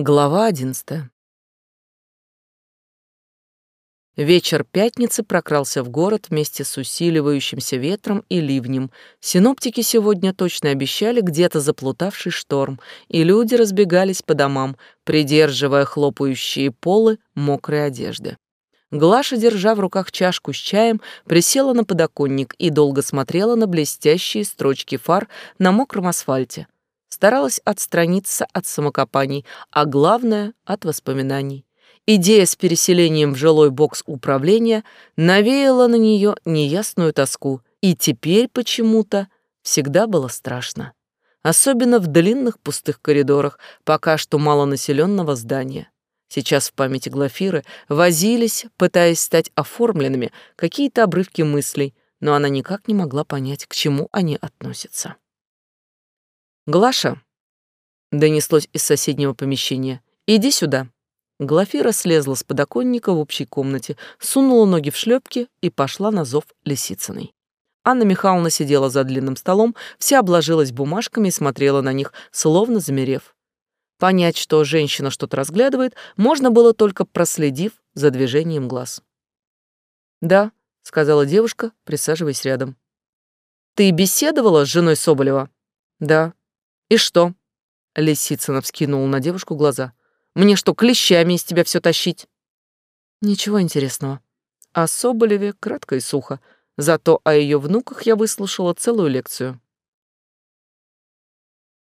Глава одиннадцатая. Вечер пятницы прокрался в город вместе с усиливающимся ветром и ливнем. Синоптики сегодня точно обещали где-то заплутавший шторм, и люди разбегались по домам, придерживая хлопающие полы мокрой одежды. Глаша, держа в руках чашку с чаем, присела на подоконник и долго смотрела на блестящие строчки фар на мокром асфальте — старалась отстраниться от самокопаний, а главное — от воспоминаний. Идея с переселением в жилой бокс управления навеяла на нее неясную тоску, и теперь почему-то всегда было страшно. Особенно в длинных пустых коридорах пока что малонаселенного здания. Сейчас в памяти Глафиры возились, пытаясь стать оформленными, какие-то обрывки мыслей, но она никак не могла понять, к чему они относятся. «Глаша!» — донеслось из соседнего помещения. «Иди сюда!» Глафира слезла с подоконника в общей комнате, сунула ноги в шлепки и пошла на зов Лисицыной. Анна Михайловна сидела за длинным столом, вся обложилась бумажками и смотрела на них, словно замерев. Понять, что женщина что-то разглядывает, можно было только проследив за движением глаз. «Да», — сказала девушка, присаживаясь рядом. «Ты беседовала с женой Соболева?» «Да». «И что?» — Лисицына вскинула на девушку глаза. «Мне что, клещами из тебя все тащить?» «Ничего интересного. О Соболеве кратко и сухо. Зато о ее внуках я выслушала целую лекцию».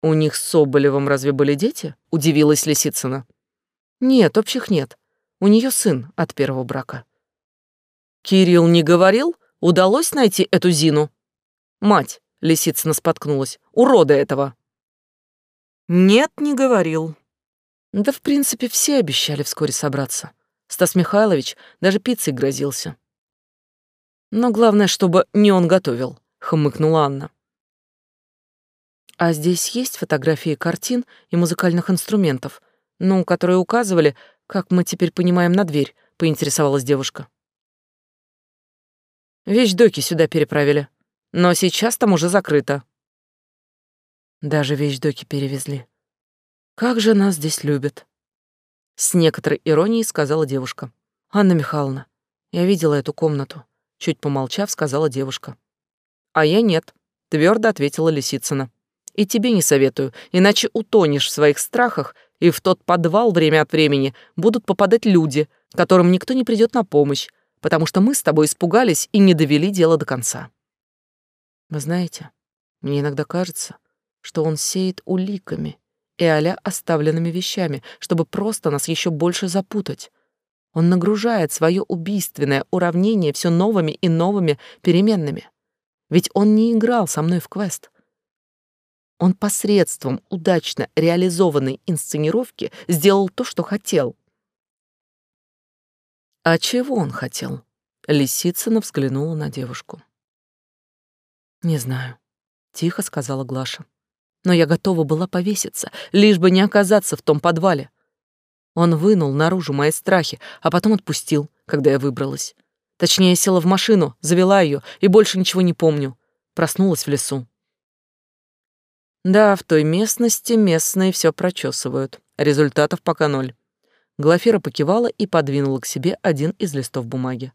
«У них с Соболевым разве были дети?» — удивилась Лисицына. «Нет, общих нет. У нее сын от первого брака». «Кирилл не говорил? Удалось найти эту Зину?» «Мать!» — Лисицына споткнулась. «Урода этого!» Нет, не говорил. Да, в принципе, все обещали вскоре собраться. Стас Михайлович даже пиццей грозился. Но главное, чтобы не он готовил, хмыкнула Анна. А здесь есть фотографии картин и музыкальных инструментов, ну, которые указывали, как мы теперь понимаем, на дверь, поинтересовалась девушка. Вещдоки сюда переправили, но сейчас там уже закрыто. Даже вещдоки перевезли. Как же нас здесь любят. С некоторой иронией сказала девушка. Анна Михайловна, я видела эту комнату. Чуть помолчав, сказала девушка. А я нет, твердо ответила Лисицына. И тебе не советую, иначе утонешь в своих страхах, и в тот подвал время от времени будут попадать люди, которым никто не придет на помощь, потому что мы с тобой испугались и не довели дело до конца. Вы знаете, мне иногда кажется, что он сеет уликами и аля оставленными вещами, чтобы просто нас еще больше запутать. Он нагружает свое убийственное уравнение все новыми и новыми переменными. Ведь он не играл со мной в квест. Он посредством удачно реализованной инсценировки сделал то, что хотел. А чего он хотел? Лисицына взглянула на девушку. «Не знаю», — тихо сказала Глаша но я готова была повеситься, лишь бы не оказаться в том подвале. Он вынул наружу мои страхи, а потом отпустил, когда я выбралась. Точнее, села в машину, завела ее и больше ничего не помню. Проснулась в лесу. Да, в той местности местные все прочесывают. Результатов пока ноль. Глафира покивала и подвинула к себе один из листов бумаги.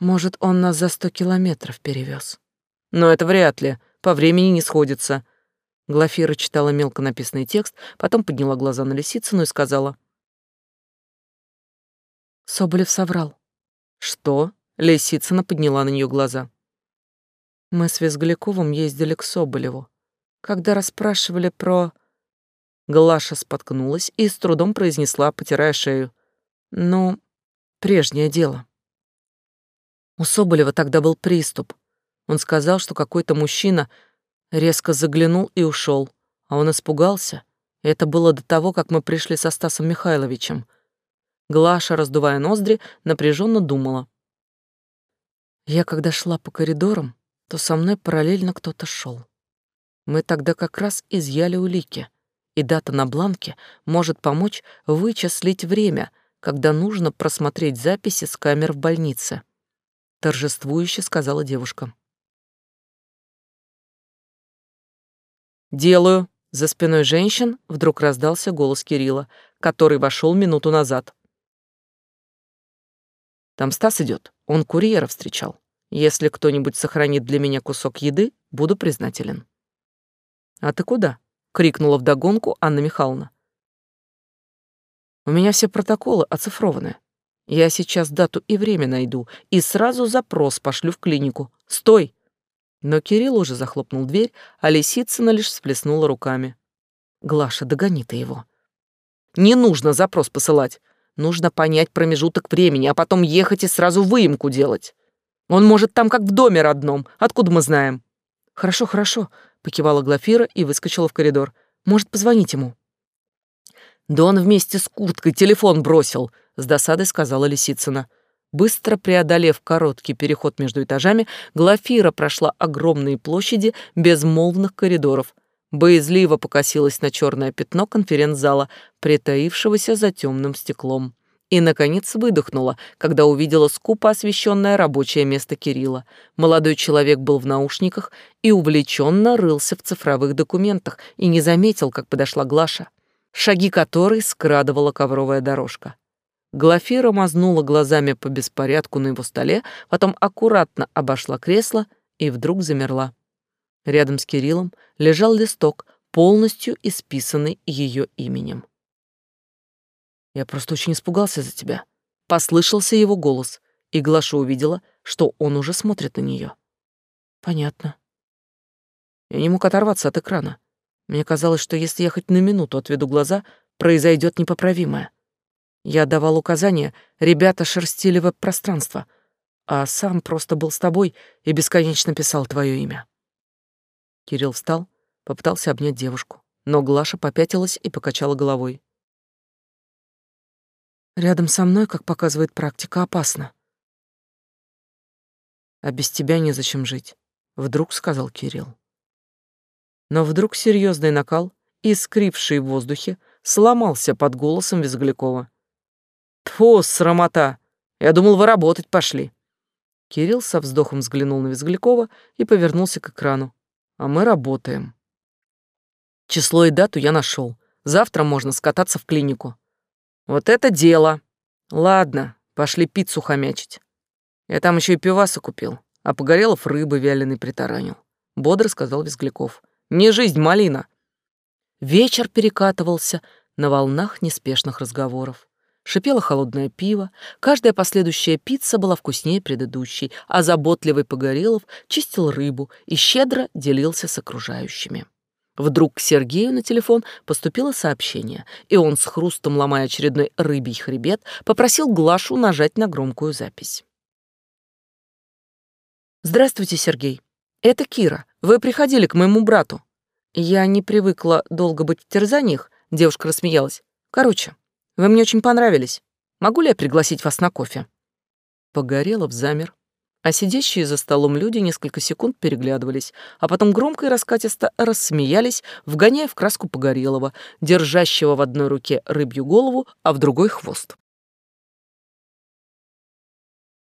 Может, он нас за сто километров перевез. Но это вряд ли, по времени не сходится. Глафира читала мелко написанный текст, потом подняла глаза на Лисицыну и сказала. Соболев соврал. Что? Лисицына подняла на нее глаза. Мы с Визгляковым ездили к Соболеву. Когда расспрашивали про... Глаша споткнулась и с трудом произнесла, потирая шею. Ну, прежнее дело. У Соболева тогда был приступ. Он сказал, что какой-то мужчина резко заглянул и ушел, а он испугался. это было до того, как мы пришли со Стасом Михайловичем. Глаша, раздувая ноздри, напряженно думала. Я когда шла по коридорам, то со мной параллельно кто-то шел. Мы тогда как раз изъяли улики, и дата на бланке может помочь вычислить время, когда нужно просмотреть записи с камер в больнице. Торжествующе сказала девушка. «Делаю», За спиной женщин вдруг раздался голос Кирилла, который вошел минуту назад. Там Стас идет. Он курьера встречал. Если кто-нибудь сохранит для меня кусок еды, буду признателен. А ты куда? крикнула вдогонку Анна Михайловна. У меня все протоколы оцифрованы. Я сейчас дату и время найду и сразу запрос пошлю в клинику. Стой! Но Кирилл уже захлопнул дверь, а Лисицына лишь всплеснула руками. Глаша, догони ты его. Не нужно запрос посылать. Нужно понять промежуток времени, а потом ехать и сразу выемку делать. Он может там как в доме родном. Откуда мы знаем? Хорошо, хорошо, покивала Глафира и выскочила в коридор. Может, позвонить ему? Да он вместе с курткой телефон бросил, с досадой сказала Лисицына. Быстро преодолев короткий переход между этажами, Глафира прошла огромные площади безмолвных коридоров. Боязливо покосилась на черное пятно конференц-зала, притаившегося за темным стеклом. И, наконец, выдохнула, когда увидела скупо освещенное рабочее место Кирилла. Молодой человек был в наушниках и увлеченно рылся в цифровых документах и не заметил, как подошла Глаша, шаги которой скрадывала ковровая дорожка. Глафира мазнула глазами по беспорядку на его столе, потом аккуратно обошла кресло и вдруг замерла. Рядом с Кириллом лежал листок, полностью исписанный ее именем. «Я просто очень испугался за тебя», — послышался его голос, и Глаша увидела, что он уже смотрит на нее. «Понятно». Я не мог оторваться от экрана. Мне казалось, что если я хоть на минуту отведу глаза, произойдет непоправимое. Я давал указания, ребята шерстили веб-пространство, а сам просто был с тобой и бесконечно писал твое имя. Кирилл встал, попытался обнять девушку, но Глаша попятилась и покачала головой. Рядом со мной, как показывает практика, опасно. А без тебя незачем жить, вдруг сказал Кирилл. Но вдруг серьезный накал, искривший в воздухе, сломался под голосом Визглякова. Тьфу, срамота! Я думал, вы работать пошли. Кирилл со вздохом взглянул на Визглякова и повернулся к экрану. А мы работаем. Число и дату я нашел. Завтра можно скататься в клинику. Вот это дело. Ладно, пошли пиццу хомячить. Я там еще и пиваса купил, а Погорелов рыбы вяленой притаранил. Бодро сказал Визгляков. Не жизнь, малина. Вечер перекатывался на волнах неспешных разговоров. Шипело холодное пиво, каждая последующая пицца была вкуснее предыдущей, а заботливый Погорелов чистил рыбу и щедро делился с окружающими. Вдруг к Сергею на телефон поступило сообщение, и он, с хрустом ломая очередной рыбий хребет, попросил Глашу нажать на громкую запись. «Здравствуйте, Сергей. Это Кира. Вы приходили к моему брату. Я не привыкла долго быть в терзаниях», — девушка рассмеялась. «Короче, вы мне очень понравились. Могу ли я пригласить вас на кофе?» Погорелов замер, а сидящие за столом люди несколько секунд переглядывались, а потом громко и раскатисто рассмеялись, вгоняя в краску Погорелова, держащего в одной руке рыбью голову, а в другой — хвост.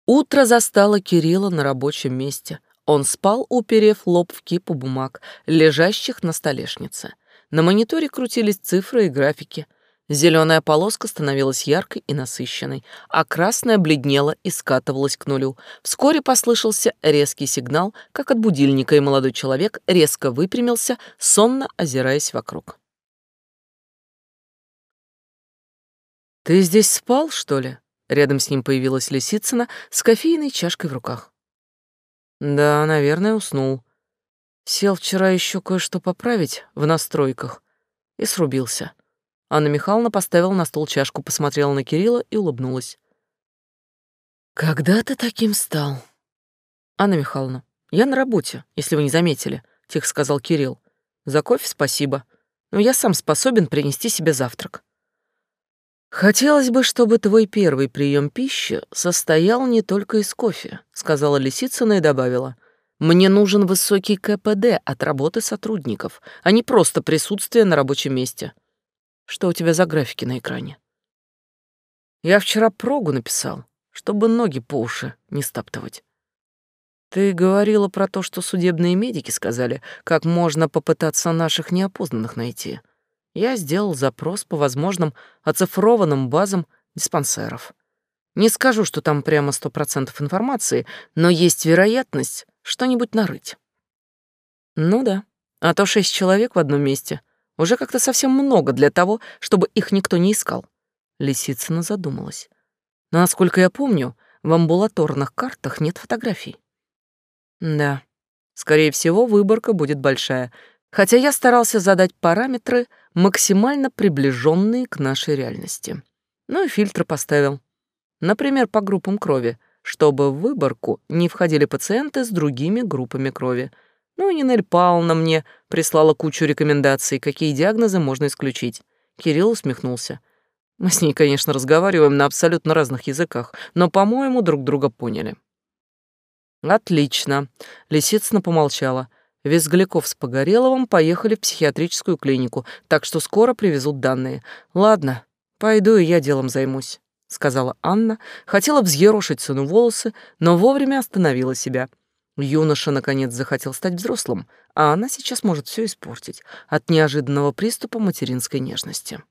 Утро застало Кирилла на рабочем месте. Он спал, уперев лоб в кипу бумаг, лежащих на столешнице. На мониторе крутились цифры и графики — Зеленая полоска становилась яркой и насыщенной, а красная бледнела и скатывалась к нулю. Вскоре послышался резкий сигнал, как от будильника, и молодой человек резко выпрямился, сонно озираясь вокруг. «Ты здесь спал, что ли?» Рядом с ним появилась Лисицына с кофейной чашкой в руках. «Да, наверное, уснул. Сел вчера еще кое-что поправить в настройках и срубился». Анна Михайловна поставила на стол чашку, посмотрела на Кирилла и улыбнулась. «Когда ты таким стал?» «Анна Михайловна, я на работе, если вы не заметили», — тихо сказал Кирилл. «За кофе спасибо, но я сам способен принести себе завтрак». «Хотелось бы, чтобы твой первый прием пищи состоял не только из кофе», — сказала Лисицына и добавила. «Мне нужен высокий КПД от работы сотрудников, а не просто присутствие на рабочем месте. Что у тебя за графики на экране? Я вчера прогу написал, чтобы ноги по уши не стаптывать. Ты говорила про то, что судебные медики сказали, как можно попытаться наших неопознанных найти. Я сделал запрос по возможным оцифрованным базам диспансеров. Не скажу, что там прямо сто процентов информации, но есть вероятность что-нибудь нарыть. Ну да, а то шесть человек в одном месте уже как-то совсем много для того, чтобы их никто не искал. Лисицына задумалась. Но, насколько я помню, в амбулаторных картах нет фотографий. Да, скорее всего, выборка будет большая, хотя я старался задать параметры, максимально приближенные к нашей реальности. Ну и фильтры поставил. Например, по группам крови, чтобы в выборку не входили пациенты с другими группами крови. Ну и Нинель Павловна мне прислала кучу рекомендаций, какие диагнозы можно исключить. Кирилл усмехнулся. Мы с ней, конечно, разговариваем на абсолютно разных языках, но, по-моему, друг друга поняли. Отлично. Лисицына помолчала. Визгляков с Погореловым поехали в психиатрическую клинику, так что скоро привезут данные. Ладно, пойду и я делом займусь, сказала Анна, хотела взъерошить сыну волосы, но вовремя остановила себя. Юноша наконец захотел стать взрослым, а она сейчас может все испортить от неожиданного приступа материнской нежности.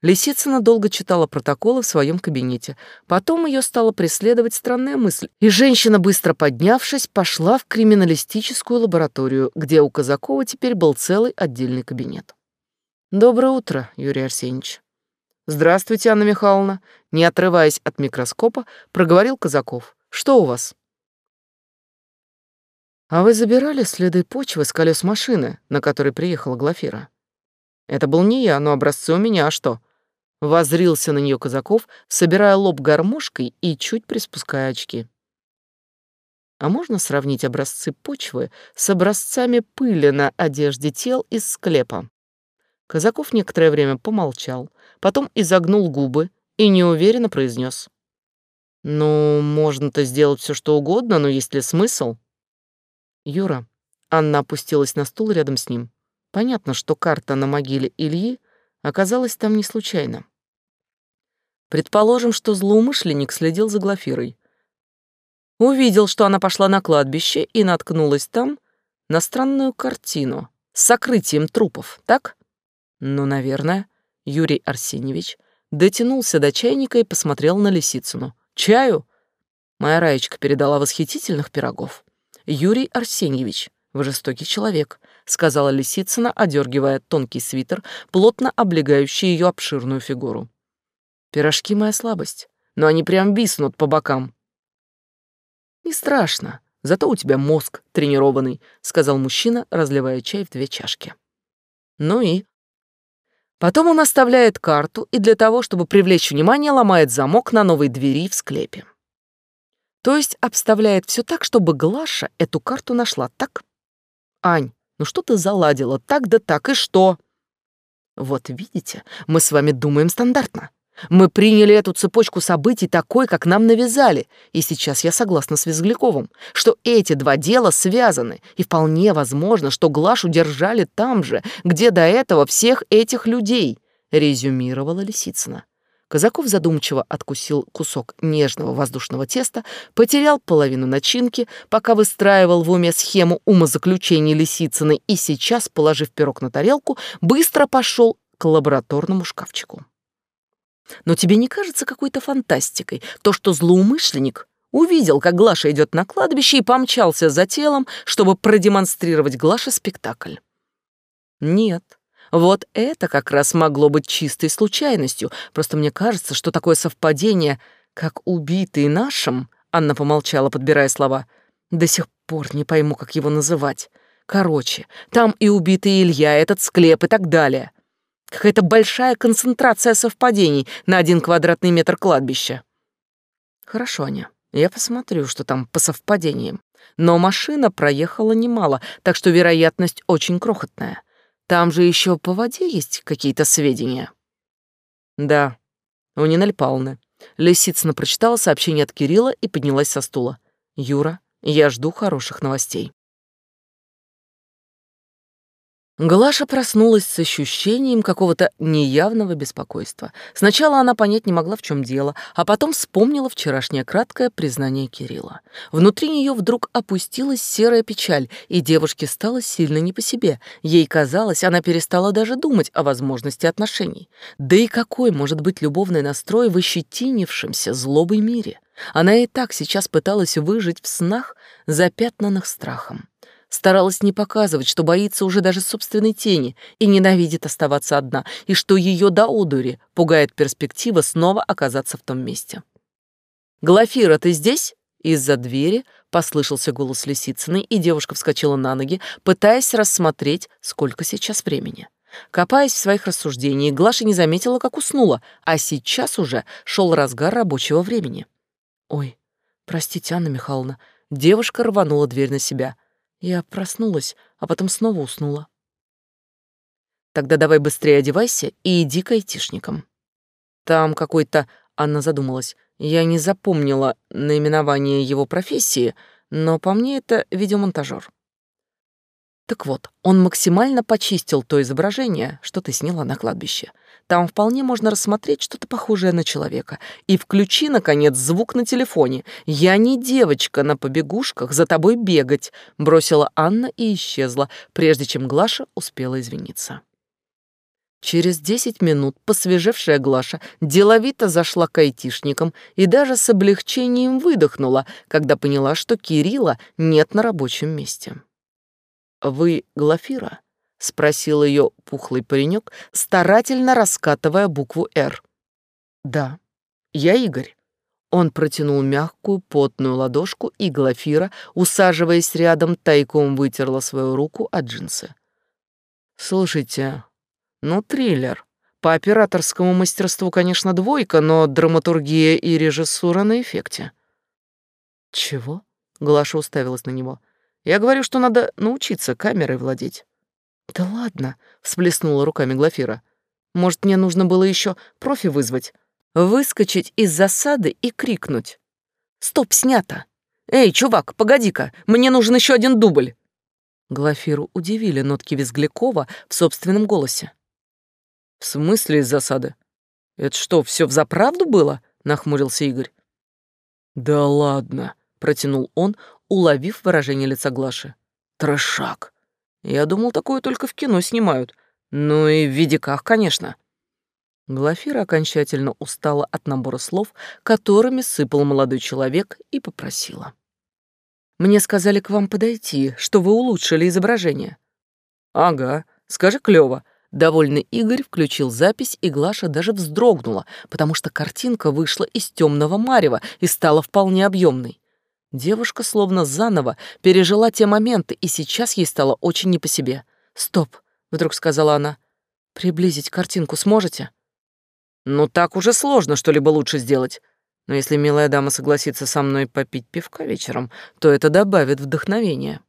Лисицына долго читала протоколы в своем кабинете. Потом ее стала преследовать странная мысль, и женщина, быстро поднявшись, пошла в криминалистическую лабораторию, где у Казакова теперь был целый отдельный кабинет. «Доброе утро, Юрий Арсеньевич». «Здравствуйте, Анна Михайловна», не отрываясь от микроскопа, проговорил Казаков. «Что у вас?» «А вы забирали следы почвы с колес машины, на которой приехала Глафира?» «Это был не я, но образцы у меня, а что?» Возрился на нее Казаков, собирая лоб гармошкой и чуть приспуская очки. А можно сравнить образцы почвы с образцами пыли на одежде тел из склепа? Казаков некоторое время помолчал, потом изогнул губы и неуверенно произнес. «Ну, можно-то сделать все, что угодно, но есть ли смысл?» «Юра», Анна опустилась на стул рядом с ним. «Понятно, что карта на могиле Ильи оказалась там не случайно. Предположим, что злоумышленник следил за Глафирой. Увидел, что она пошла на кладбище и наткнулась там на странную картину с сокрытием трупов, так? Ну, наверное. Юрий Арсеньевич дотянулся до чайника и посмотрел на Лисицыну. «Чаю?» Моя Раечка передала восхитительных пирогов. «Юрий Арсеньевич, вы жестокий человек сказала Лисицына, одергивая тонкий свитер, плотно облегающий ее обширную фигуру. Пирожки моя слабость, но они прям виснут по бокам. Не страшно, зато у тебя мозг тренированный, сказал мужчина, разливая чай в две чашки. Ну и Потом он оставляет карту и для того, чтобы привлечь внимание, ломает замок на новой двери в склепе. То есть обставляет все так, чтобы Глаша эту карту нашла, так? Ань, ну что ты заладила? Так да так, и что? Вот видите, мы с вами думаем стандартно. Мы приняли эту цепочку событий такой, как нам навязали, и сейчас я согласна с Визгляковым, что эти два дела связаны, и вполне возможно, что Глашу держали там же, где до этого всех этих людей, резюмировала Лисицына. Казаков задумчиво откусил кусок нежного воздушного теста, потерял половину начинки, пока выстраивал в уме схему умозаключений Лисицыной и сейчас, положив пирог на тарелку, быстро пошел к лабораторному шкафчику. Но тебе не кажется какой-то фантастикой то, что злоумышленник увидел, как Глаша идет на кладбище и помчался за телом, чтобы продемонстрировать Глаше спектакль? Нет, вот это как раз могло быть чистой случайностью. Просто мне кажется, что такое совпадение, как убитый нашим, Анна помолчала, подбирая слова, до сих пор не пойму, как его называть. Короче, там и убитый Илья, этот склеп и так далее. Какая-то большая концентрация совпадений на один квадратный метр кладбища. Хорошо, Аня, я посмотрю, что там по совпадениям. Но машина проехала немало, так что вероятность очень крохотная. Там же еще по воде есть какие-то сведения. Да, у Нинель Павловны. Лисицына прочитала сообщение от Кирилла и поднялась со стула. Юра, я жду хороших новостей. Глаша проснулась с ощущением какого-то неявного беспокойства. Сначала она понять не могла, в чем дело, а потом вспомнила вчерашнее краткое признание Кирилла. Внутри нее вдруг опустилась серая печаль, и девушке стало сильно не по себе. Ей казалось, она перестала даже думать о возможности отношений. Да и какой может быть любовный настрой в ощетинившемся злобой мире? Она и так сейчас пыталась выжить в снах, запятнанных страхом. Старалась не показывать, что боится уже даже собственной тени и ненавидит оставаться одна, и что ее до одури пугает перспектива снова оказаться в том месте. «Глафира, ты здесь?» Из-за двери послышался голос Лисицыной, и девушка вскочила на ноги, пытаясь рассмотреть, сколько сейчас времени. Копаясь в своих рассуждениях, Глаша не заметила, как уснула, а сейчас уже шел разгар рабочего времени. «Ой, простите, Анна Михайловна». Девушка рванула дверь на себя — я проснулась, а потом снова уснула. Тогда давай быстрее одевайся и иди к айтишникам. Там какой-то... Анна задумалась. Я не запомнила наименование его профессии, но по мне это видеомонтажер. Так вот, он максимально почистил то изображение, что ты сняла на кладбище. Там вполне можно рассмотреть что-то похожее на человека. И включи, наконец, звук на телефоне. Я не девочка на побегушках за тобой бегать, бросила Анна и исчезла, прежде чем Глаша успела извиниться. Через десять минут посвежевшая Глаша деловито зашла к айтишникам и даже с облегчением выдохнула, когда поняла, что Кирилла нет на рабочем месте. «Вы Глафира?» — спросил ее пухлый паренек, старательно раскатывая букву «Р». «Да, я Игорь». Он протянул мягкую, потную ладошку, и Глафира, усаживаясь рядом, тайком вытерла свою руку от джинсы. «Слушайте, ну, триллер. По операторскому мастерству, конечно, двойка, но драматургия и режиссура на эффекте». «Чего?» — Глаша уставилась на него. Я говорю, что надо научиться камерой владеть. Да ладно, всплеснула руками Глафира. Может, мне нужно было еще профи вызвать, выскочить из засады и крикнуть. Стоп, снято. Эй, чувак, погоди-ка, мне нужен еще один дубль. Глафиру удивили нотки Визглякова в собственном голосе. В смысле из засады? Это что, все взаправду было? нахмурился Игорь. Да ладно, протянул он, уловив выражение лица Глаши. Трэшак. Я думал, такое только в кино снимают. Ну и в видиках, конечно. Глафира окончательно устала от набора слов, которыми сыпал молодой человек, и попросила. «Мне сказали к вам подойти, что вы улучшили изображение». «Ага, скажи клёво». Довольный Игорь включил запись, и Глаша даже вздрогнула, потому что картинка вышла из темного марева и стала вполне объемной. Девушка словно заново пережила те моменты, и сейчас ей стало очень не по себе. «Стоп», — вдруг сказала она. «Приблизить картинку сможете?» «Ну так уже сложно что-либо лучше сделать. Но если милая дама согласится со мной попить пивка вечером, то это добавит вдохновения».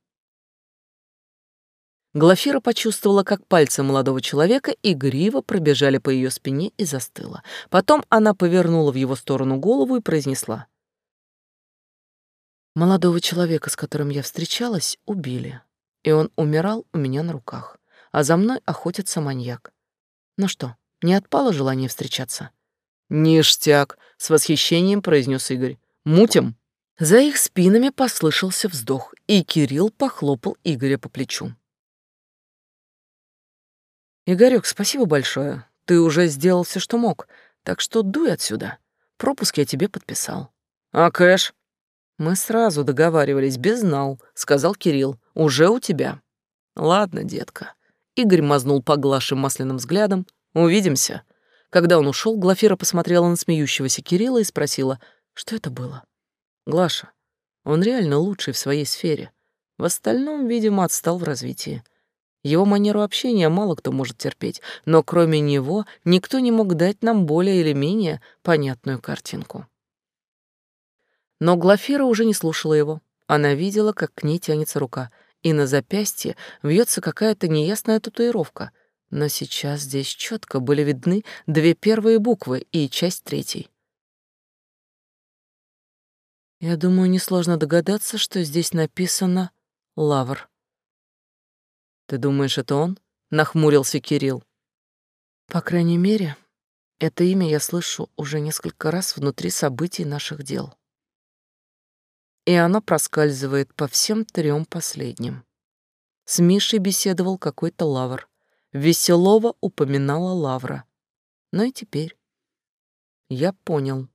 Глафира почувствовала, как пальцы молодого человека игриво пробежали по ее спине и застыла. Потом она повернула в его сторону голову и произнесла — Молодого человека, с которым я встречалась, убили, и он умирал у меня на руках, а за мной охотится маньяк. Ну что, не отпало желание встречаться? «Ништяк!» — с восхищением произнес Игорь. «Мутим!» За их спинами послышался вздох, и Кирилл похлопал Игоря по плечу. «Игорёк, спасибо большое. Ты уже сделал все, что мог, так что дуй отсюда. Пропуск я тебе подписал». «А кэш?» Мы сразу договаривались, без знал, сказал Кирилл. Уже у тебя. Ладно, детка. Игорь мазнул по Глаше масляным взглядом. Увидимся. Когда он ушел, Глафира посмотрела на смеющегося Кирилла и спросила, что это было. Глаша, он реально лучший в своей сфере. В остальном, видимо, отстал в развитии. Его манеру общения мало кто может терпеть, но кроме него никто не мог дать нам более или менее понятную картинку. Но Глафира уже не слушала его. Она видела, как к ней тянется рука, и на запястье вьется какая-то неясная татуировка. Но сейчас здесь четко были видны две первые буквы и часть третьей. Я думаю, несложно догадаться, что здесь написано «Лавр». Ты думаешь, это он? нахмурился Кирилл. По крайней мере, это имя я слышу уже несколько раз внутри событий наших дел. И оно проскальзывает по всем трем последним. С Мишей беседовал какой-то лавр. Веселова упоминала лавра. Но и теперь. Я понял.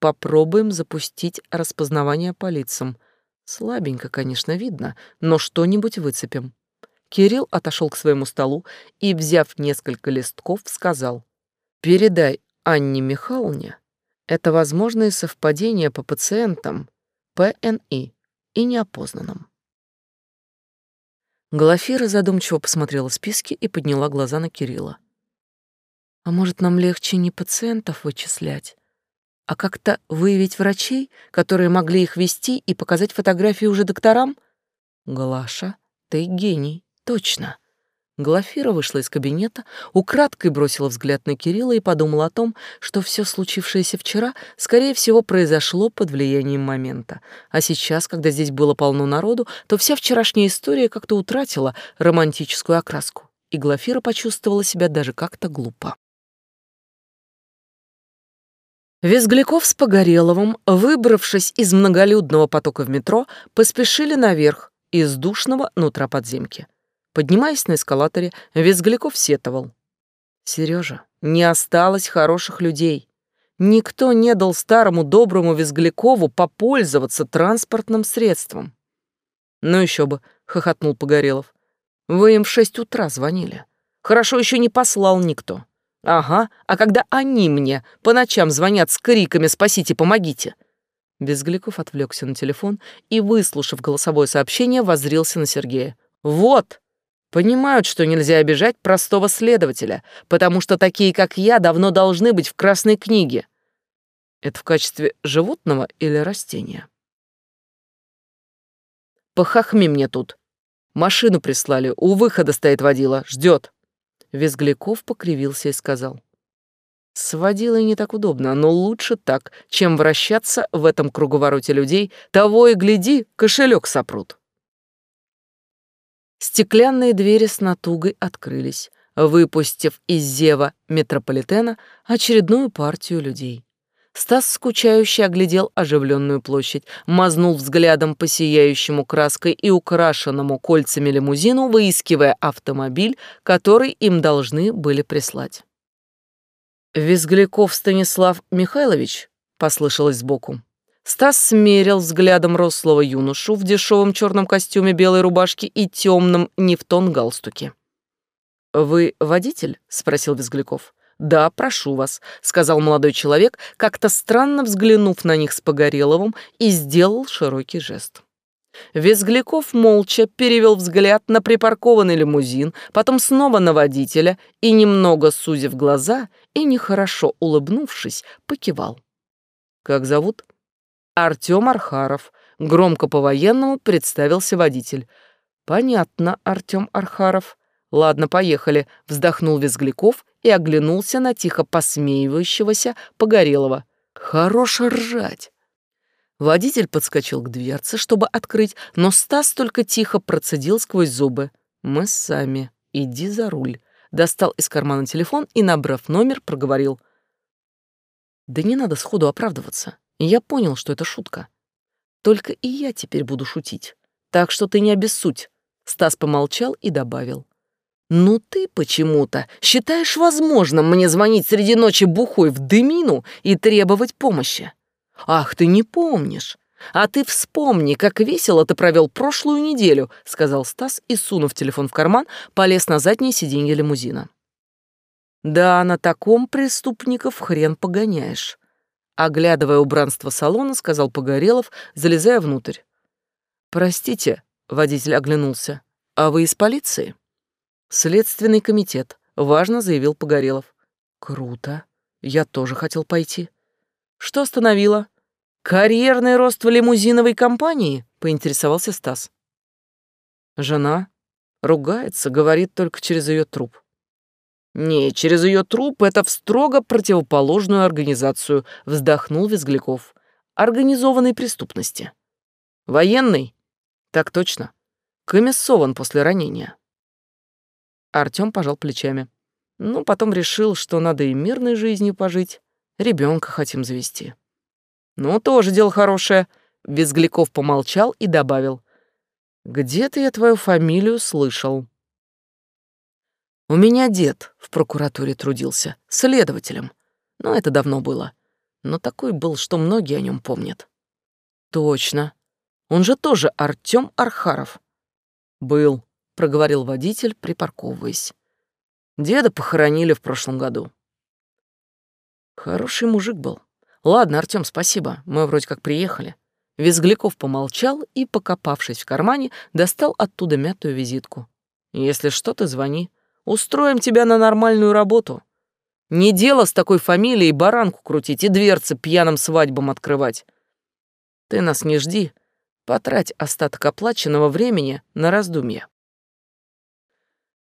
Попробуем запустить распознавание по лицам. Слабенько, конечно, видно, но что-нибудь выцепим. Кирилл отошел к своему столу и, взяв несколько листков, сказал — Передай Анне Михайловне, это возможные совпадения по пациентам ПНИ и неопознанным. Глафира задумчиво посмотрела списки и подняла глаза на Кирилла. «А может, нам легче не пациентов вычислять, а как-то выявить врачей, которые могли их вести и показать фотографии уже докторам? Глаша, ты гений, точно. Глафира вышла из кабинета, украдкой бросила взгляд на Кирилла и подумала о том, что все случившееся вчера, скорее всего, произошло под влиянием момента. А сейчас, когда здесь было полно народу, то вся вчерашняя история как-то утратила романтическую окраску, и Глафира почувствовала себя даже как-то глупо. Визгляков с Погореловым, выбравшись из многолюдного потока в метро, поспешили наверх из душного нутра подземки. Поднимаясь на эскалаторе, Визгляков сетовал. «Сережа, не осталось хороших людей. Никто не дал старому доброму Визглякову попользоваться транспортным средством». «Ну еще бы», — хохотнул Погорелов. «Вы им в шесть утра звонили. Хорошо еще не послал никто». «Ага, а когда они мне по ночам звонят с криками «Спасите, помогите!» Безгляков отвлекся на телефон и, выслушав голосовое сообщение, воззрился на Сергея. «Вот!» Понимают, что нельзя обижать простого следователя, потому что такие, как я, давно должны быть в Красной книге. Это в качестве животного или растения? Похахми мне тут. Машину прислали, у выхода стоит водила, ждет. Визгляков покривился и сказал. С водилой не так удобно, но лучше так, чем вращаться в этом круговороте людей, того и гляди, кошелек сопрут. Стеклянные двери с натугой открылись, выпустив из зева метрополитена очередную партию людей. Стас скучающе оглядел оживленную площадь, мазнул взглядом по сияющему краской и украшенному кольцами лимузину, выискивая автомобиль, который им должны были прислать. «Визгляков Станислав Михайлович?» — послышалось сбоку. Стас смерил взглядом рослого юношу в дешевом черном костюме белой рубашки и темном не в тон галстуке. «Вы водитель?» — спросил Визгляков. «Да, прошу вас», — сказал молодой человек, как-то странно взглянув на них с Погореловым и сделал широкий жест. Визгляков молча перевел взгляд на припаркованный лимузин, потом снова на водителя и, немного сузив глаза и нехорошо улыбнувшись, покивал. «Как зовут?» Артём Архаров. Громко по-военному представился водитель. Понятно, Артём Архаров. Ладно, поехали, вздохнул Визгляков и оглянулся на тихо посмеивающегося Погорелого. Хорош ржать. Водитель подскочил к дверце, чтобы открыть, но Стас только тихо процедил сквозь зубы. «Мы сами. Иди за руль». Достал из кармана телефон и, набрав номер, проговорил. «Да не надо сходу оправдываться. Я понял, что это шутка. Только и я теперь буду шутить. Так что ты не обессудь. Стас помолчал и добавил. «Ну ты почему-то считаешь возможным мне звонить среди ночи бухой в дымину и требовать помощи? Ах, ты не помнишь. А ты вспомни, как весело ты провел прошлую неделю», — сказал Стас и, сунув телефон в карман, полез на заднее сиденье лимузина. «Да, на таком преступников хрен погоняешь. Оглядывая убранство салона, сказал Погорелов, залезая внутрь. «Простите», — водитель оглянулся, — «а вы из полиции?» «Следственный комитет», — важно заявил Погорелов. «Круто. Я тоже хотел пойти». «Что остановило?» «Карьерный рост в лимузиновой компании?» — поинтересовался Стас. Жена ругается, говорит только через ее труп. «Не, через ее труп это в строго противоположную организацию», — вздохнул Визгляков. «Организованной преступности». «Военный?» «Так точно. Комиссован после ранения». Артём пожал плечами. Ну, потом решил, что надо и мирной жизнью пожить. Ребенка хотим завести. Ну, тоже дело хорошее. Визгляков помолчал и добавил. Где-то я твою фамилию слышал. У меня дед в прокуратуре трудился, следователем. Но это давно было. Но такой был, что многие о нем помнят. Точно. Он же тоже Артём Архаров. Был, проговорил водитель, припарковываясь. Деда похоронили в прошлом году. Хороший мужик был. Ладно, Артём, спасибо. Мы вроде как приехали. Визгляков помолчал и, покопавшись в кармане, достал оттуда мятую визитку. Если что, ты звони. Устроим тебя на нормальную работу. Не дело с такой фамилией баранку крутить и дверцы пьяным свадьбам открывать. Ты нас не жди. Потрать остаток оплаченного времени на раздумье.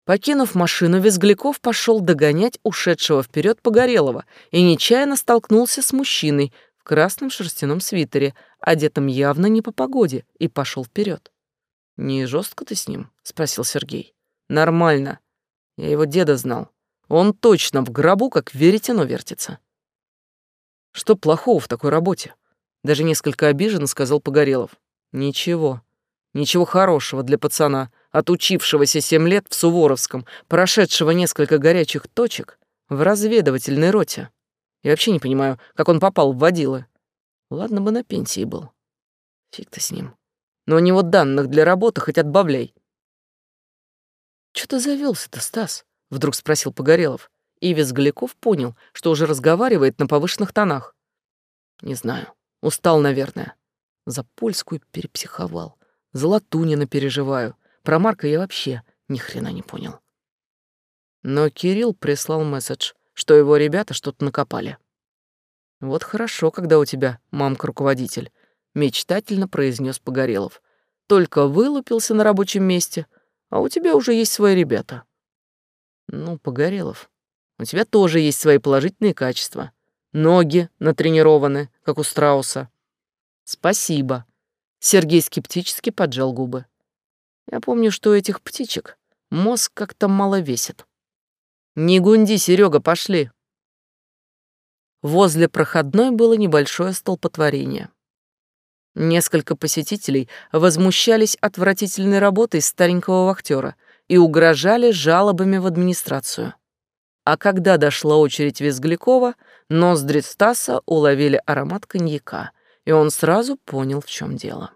Покинув машину, Визгляков пошел догонять ушедшего вперед Погорелого и нечаянно столкнулся с мужчиной в красном шерстяном свитере, одетым явно не по погоде, и пошел вперед. «Не жестко ты с ним?» — спросил Сергей. «Нормально. Я его деда знал. Он точно в гробу, как веретено вертится». «Что плохого в такой работе?» Даже несколько обиженно сказал Погорелов. «Ничего. Ничего хорошего для пацана, отучившегося семь лет в Суворовском, прошедшего несколько горячих точек в разведывательной роте. Я вообще не понимаю, как он попал в водилы. Ладно бы на пенсии был. Фиг ты с ним. Но у него данных для работы хоть отбавляй. «Чё ты завелся-то, Стас?» — вдруг спросил Погорелов. И Визгляков понял, что уже разговаривает на повышенных тонах. «Не знаю. Устал, наверное. За польскую перепсиховал. За Латунина переживаю. Про Марка я вообще ни хрена не понял. Но Кирилл прислал месседж, что его ребята что-то накопали. Вот хорошо, когда у тебя мамка-руководитель, мечтательно произнес Погорелов. Только вылупился на рабочем месте, а у тебя уже есть свои ребята. Ну, Погорелов, у тебя тоже есть свои положительные качества. Ноги натренированы, как у страуса. Спасибо. Сергей скептически поджал губы. Я помню, что у этих птичек мозг как-то мало весит. Не гунди, Серега, пошли. Возле проходной было небольшое столпотворение. Несколько посетителей возмущались отвратительной работой старенького вахтера и угрожали жалобами в администрацию. А когда дошла очередь Визглякова, ноздри Стаса уловили аромат коньяка, и он сразу понял, в чем дело.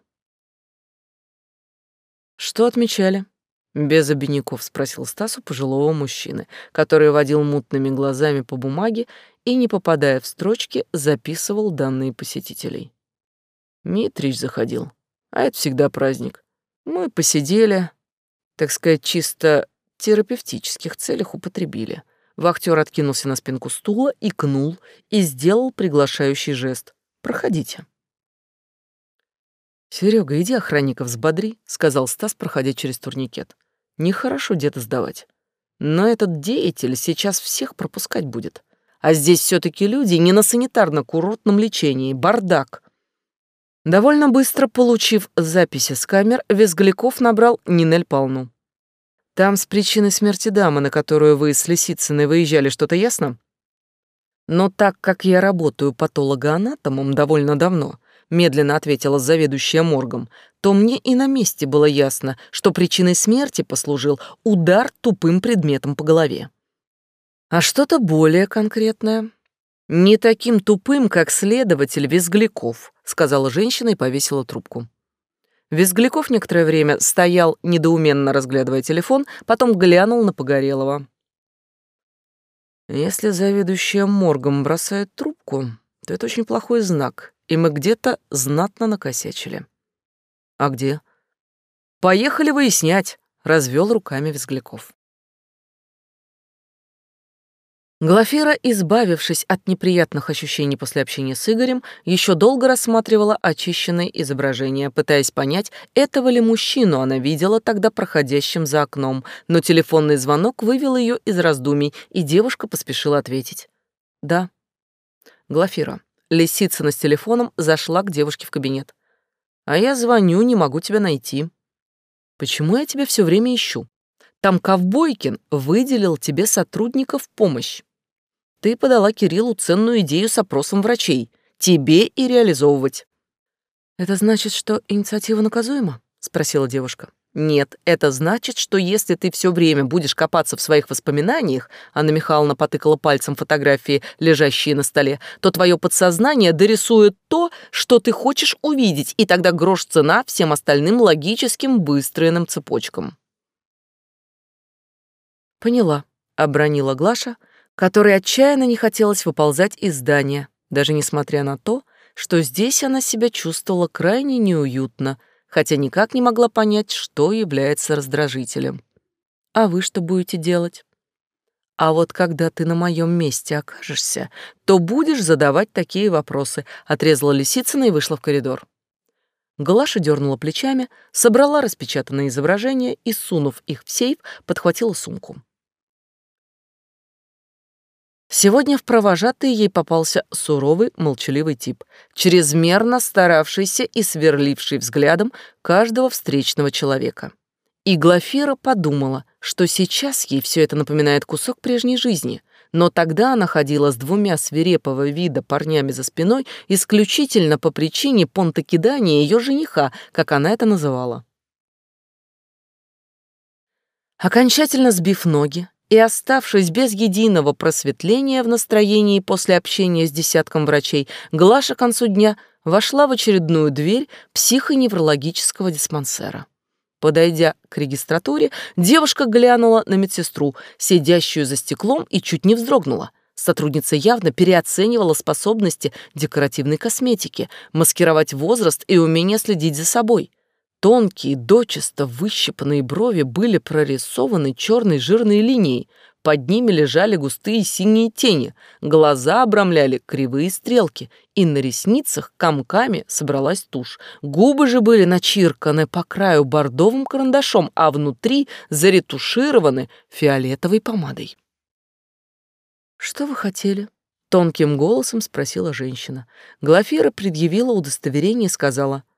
«Что отмечали?» Без обиняков спросил Стас у пожилого мужчины, который водил мутными глазами по бумаге и, не попадая в строчки, записывал данные посетителей. Митрич заходил, а это всегда праздник. Мы посидели, так сказать, чисто терапевтических целях употребили. Вахтер откинулся на спинку стула, икнул и сделал приглашающий жест. «Проходите». Серега, иди охранников взбодри, сказал Стас, проходя через турникет. Нехорошо деда сдавать. Но этот деятель сейчас всех пропускать будет. А здесь все таки люди не на санитарно-курортном лечении, бардак. Довольно быстро получив записи с камер, Визгляков набрал Нинель Палну. «Там с причиной смерти дамы, на которую вы с Лисицыной выезжали, что-то ясно?» «Но так как я работаю патологоанатомом довольно давно, медленно ответила заведующая моргом, то мне и на месте было ясно, что причиной смерти послужил удар тупым предметом по голове. А что-то более конкретное. Не таким тупым, как следователь Визгляков, сказала женщина и повесила трубку. Визгляков некоторое время стоял, недоуменно разглядывая телефон, потом глянул на Погорелова. Если заведующая моргом бросает трубку, то это очень плохой знак, и мы где-то знатно накосячили. А где? Поехали выяснять, развел руками Визгляков. Глафира, избавившись от неприятных ощущений после общения с Игорем, еще долго рассматривала очищенное изображение, пытаясь понять, этого ли мужчину она видела тогда проходящим за окном, но телефонный звонок вывел ее из раздумий, и девушка поспешила ответить. «Да». «Глафира, Лисицына с телефоном зашла к девушке в кабинет. «А я звоню, не могу тебя найти». «Почему я тебя все время ищу? Там Ковбойкин выделил тебе сотрудников в помощь. Ты подала Кириллу ценную идею с опросом врачей. Тебе и реализовывать. Это значит, что инициатива наказуема? спросила девушка. Нет, это значит, что если ты все время будешь копаться в своих воспоминаниях, Анна Михайловна потыкала пальцем фотографии, лежащие на столе, то твое подсознание дорисует то, что ты хочешь увидеть, и тогда грош цена всем остальным логическим выстроенным цепочкам. Поняла, обронила Глаша, которой отчаянно не хотелось выползать из здания, даже несмотря на то, что здесь она себя чувствовала крайне неуютно — хотя никак не могла понять, что является раздражителем. «А вы что будете делать?» «А вот когда ты на моем месте окажешься, то будешь задавать такие вопросы», — отрезала Лисицына и вышла в коридор. Глаша дернула плечами, собрала распечатанные изображения и, сунув их в сейф, подхватила сумку. Сегодня в провожатые ей попался суровый, молчаливый тип, чрезмерно старавшийся и сверливший взглядом каждого встречного человека. И Глафира подумала, что сейчас ей все это напоминает кусок прежней жизни, но тогда она ходила с двумя свирепого вида парнями за спиной исключительно по причине понтокидания ее жениха, как она это называла. Окончательно сбив ноги, и, оставшись без единого просветления в настроении после общения с десятком врачей, Глаша к концу дня вошла в очередную дверь психоневрологического диспансера. Подойдя к регистратуре, девушка глянула на медсестру, сидящую за стеклом, и чуть не вздрогнула. Сотрудница явно переоценивала способности декоративной косметики, маскировать возраст и умение следить за собой. Тонкие, дочисто выщипанные брови были прорисованы черной жирной линией, под ними лежали густые синие тени, глаза обрамляли кривые стрелки, и на ресницах комками собралась тушь. Губы же были начирканы по краю бордовым карандашом, а внутри заретушированы фиолетовой помадой. «Что вы хотели?» — тонким голосом спросила женщина. Глафира предъявила удостоверение и сказала —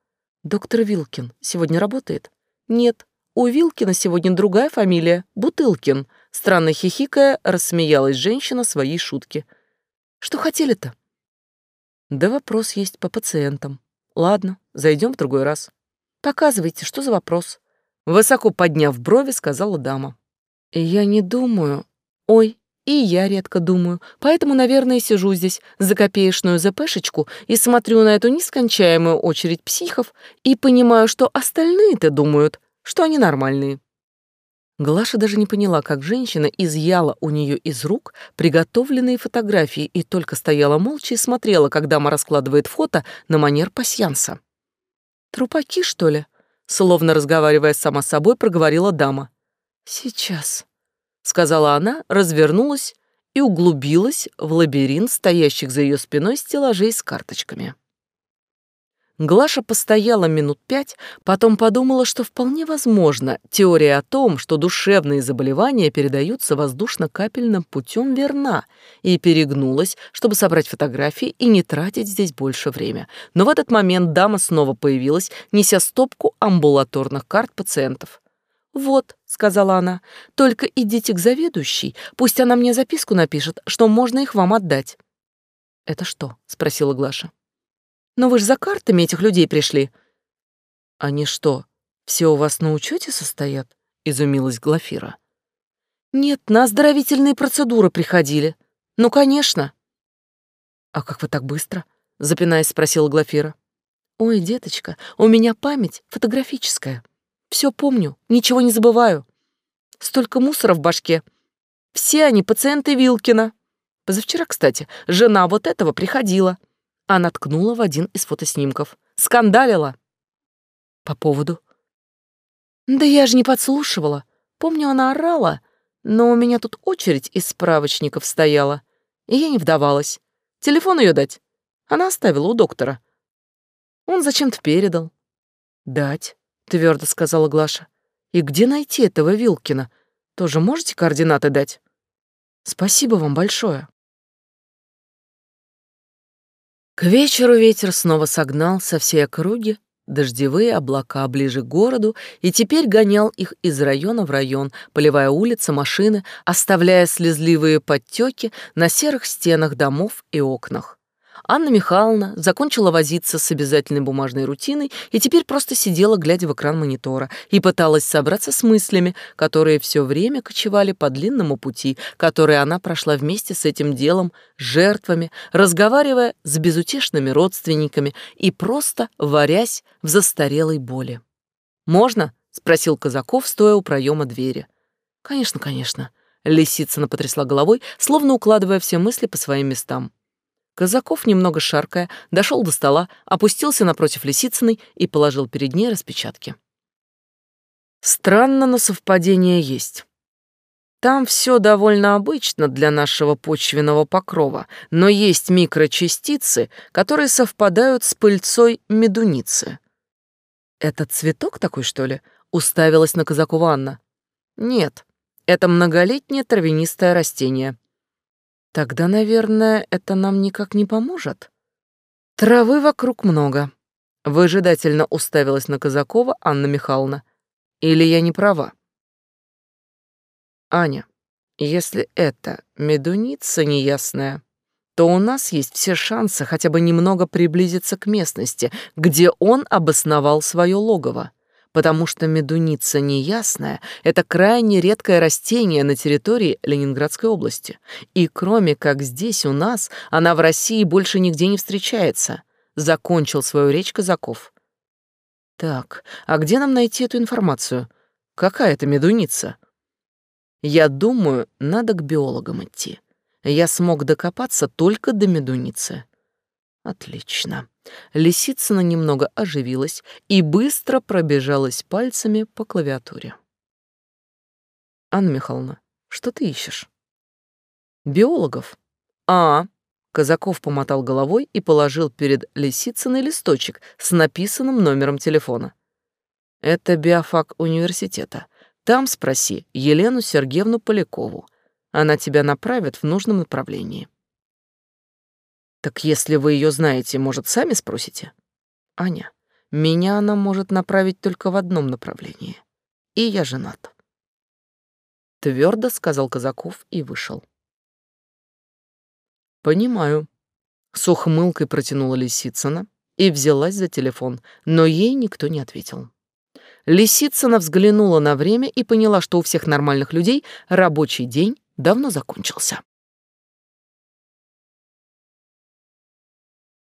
Доктор Вилкин сегодня работает? Нет, у Вилкина сегодня другая фамилия, Бутылкин. Странно хихикая, рассмеялась женщина своей шутки. Что хотели-то? Да вопрос есть по пациентам. Ладно, зайдем в другой раз. Показывайте, что за вопрос? Высоко подняв брови, сказала дама. Я не думаю. Ой, и я редко думаю, поэтому, наверное, сижу здесь за копеечную ЗПшечку и смотрю на эту нескончаемую очередь психов и понимаю, что остальные-то думают, что они нормальные. Глаша даже не поняла, как женщина изъяла у нее из рук приготовленные фотографии и только стояла молча и смотрела, как дама раскладывает фото на манер пасьянса. «Трупаки, что ли?» Словно разговаривая сама с собой, проговорила дама. «Сейчас», сказала она, развернулась и углубилась в лабиринт стоящих за ее спиной стеллажей с карточками. Глаша постояла минут пять, потом подумала, что вполне возможно, теория о том, что душевные заболевания передаются воздушно-капельным путем верна, и перегнулась, чтобы собрать фотографии и не тратить здесь больше времени. Но в этот момент дама снова появилась, неся стопку амбулаторных карт пациентов. «Вот», — сказала она, — «только идите к заведующей, пусть она мне записку напишет, что можно их вам отдать». «Это что?» — спросила Глаша. «Но вы же за картами этих людей пришли». «Они что, все у вас на учете состоят?» — изумилась Глафира. «Нет, на оздоровительные процедуры приходили. Ну, конечно». «А как вы так быстро?» — запинаясь, спросила Глафира. «Ой, деточка, у меня память фотографическая». Все помню, ничего не забываю. Столько мусора в башке. Все они пациенты Вилкина. Позавчера, кстати, жена вот этого приходила. Она ткнула в один из фотоснимков. Скандалила. По поводу? Да я же не подслушивала. Помню, она орала, но у меня тут очередь из справочников стояла, и я не вдавалась. Телефон ее дать? Она оставила у доктора. Он зачем-то передал. Дать твердо сказала Глаша. И где найти этого Вилкина? Тоже можете координаты дать? Спасибо вам большое. К вечеру ветер снова согнал со всей округи дождевые облака ближе к городу и теперь гонял их из района в район, поливая улицы, машины, оставляя слезливые подтеки на серых стенах домов и окнах. Анна Михайловна закончила возиться с обязательной бумажной рутиной и теперь просто сидела, глядя в экран монитора, и пыталась собраться с мыслями, которые все время кочевали по длинному пути, который она прошла вместе с этим делом, жертвами, разговаривая с безутешными родственниками и просто варясь в застарелой боли. «Можно?» — спросил Казаков, стоя у проема двери. «Конечно, конечно». Лисицына потрясла головой, словно укладывая все мысли по своим местам. Казаков, немного шаркая, дошел до стола, опустился напротив Лисицыной и положил перед ней распечатки. Странно, но совпадение есть. Там все довольно обычно для нашего почвенного покрова, но есть микрочастицы, которые совпадают с пыльцой медуницы. «Это цветок такой, что ли?» — уставилась на Казакова Анна. «Нет, это многолетнее травянистое растение. Тогда, наверное, это нам никак не поможет. Травы вокруг много. Выжидательно уставилась на Казакова Анна Михайловна. Или я не права? Аня, если это медуница неясная, то у нас есть все шансы хотя бы немного приблизиться к местности, где он обосновал свое логово потому что медуница неясная — это крайне редкое растение на территории Ленинградской области. И кроме как здесь у нас, она в России больше нигде не встречается. Закончил свою речь Казаков. Так, а где нам найти эту информацию? Какая это медуница? Я думаю, надо к биологам идти. Я смог докопаться только до медуницы. Отлично. Лисицына немного оживилась и быстро пробежалась пальцами по клавиатуре. «Анна Михайловна, что ты ищешь?» «Биологов». «А, Казаков помотал головой и положил перед Лисицыной листочек с написанным номером телефона. «Это биофак университета. Там спроси Елену Сергеевну Полякову. Она тебя направит в нужном направлении». Так если вы ее знаете, может, сами спросите? Аня, меня она может направить только в одном направлении. И я женат. Твердо сказал Казаков и вышел. Понимаю. С ухмылкой протянула Лисицына и взялась за телефон, но ей никто не ответил. Лисицына взглянула на время и поняла, что у всех нормальных людей рабочий день давно закончился.